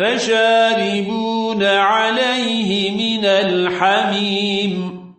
فشاربون عليه من الحميم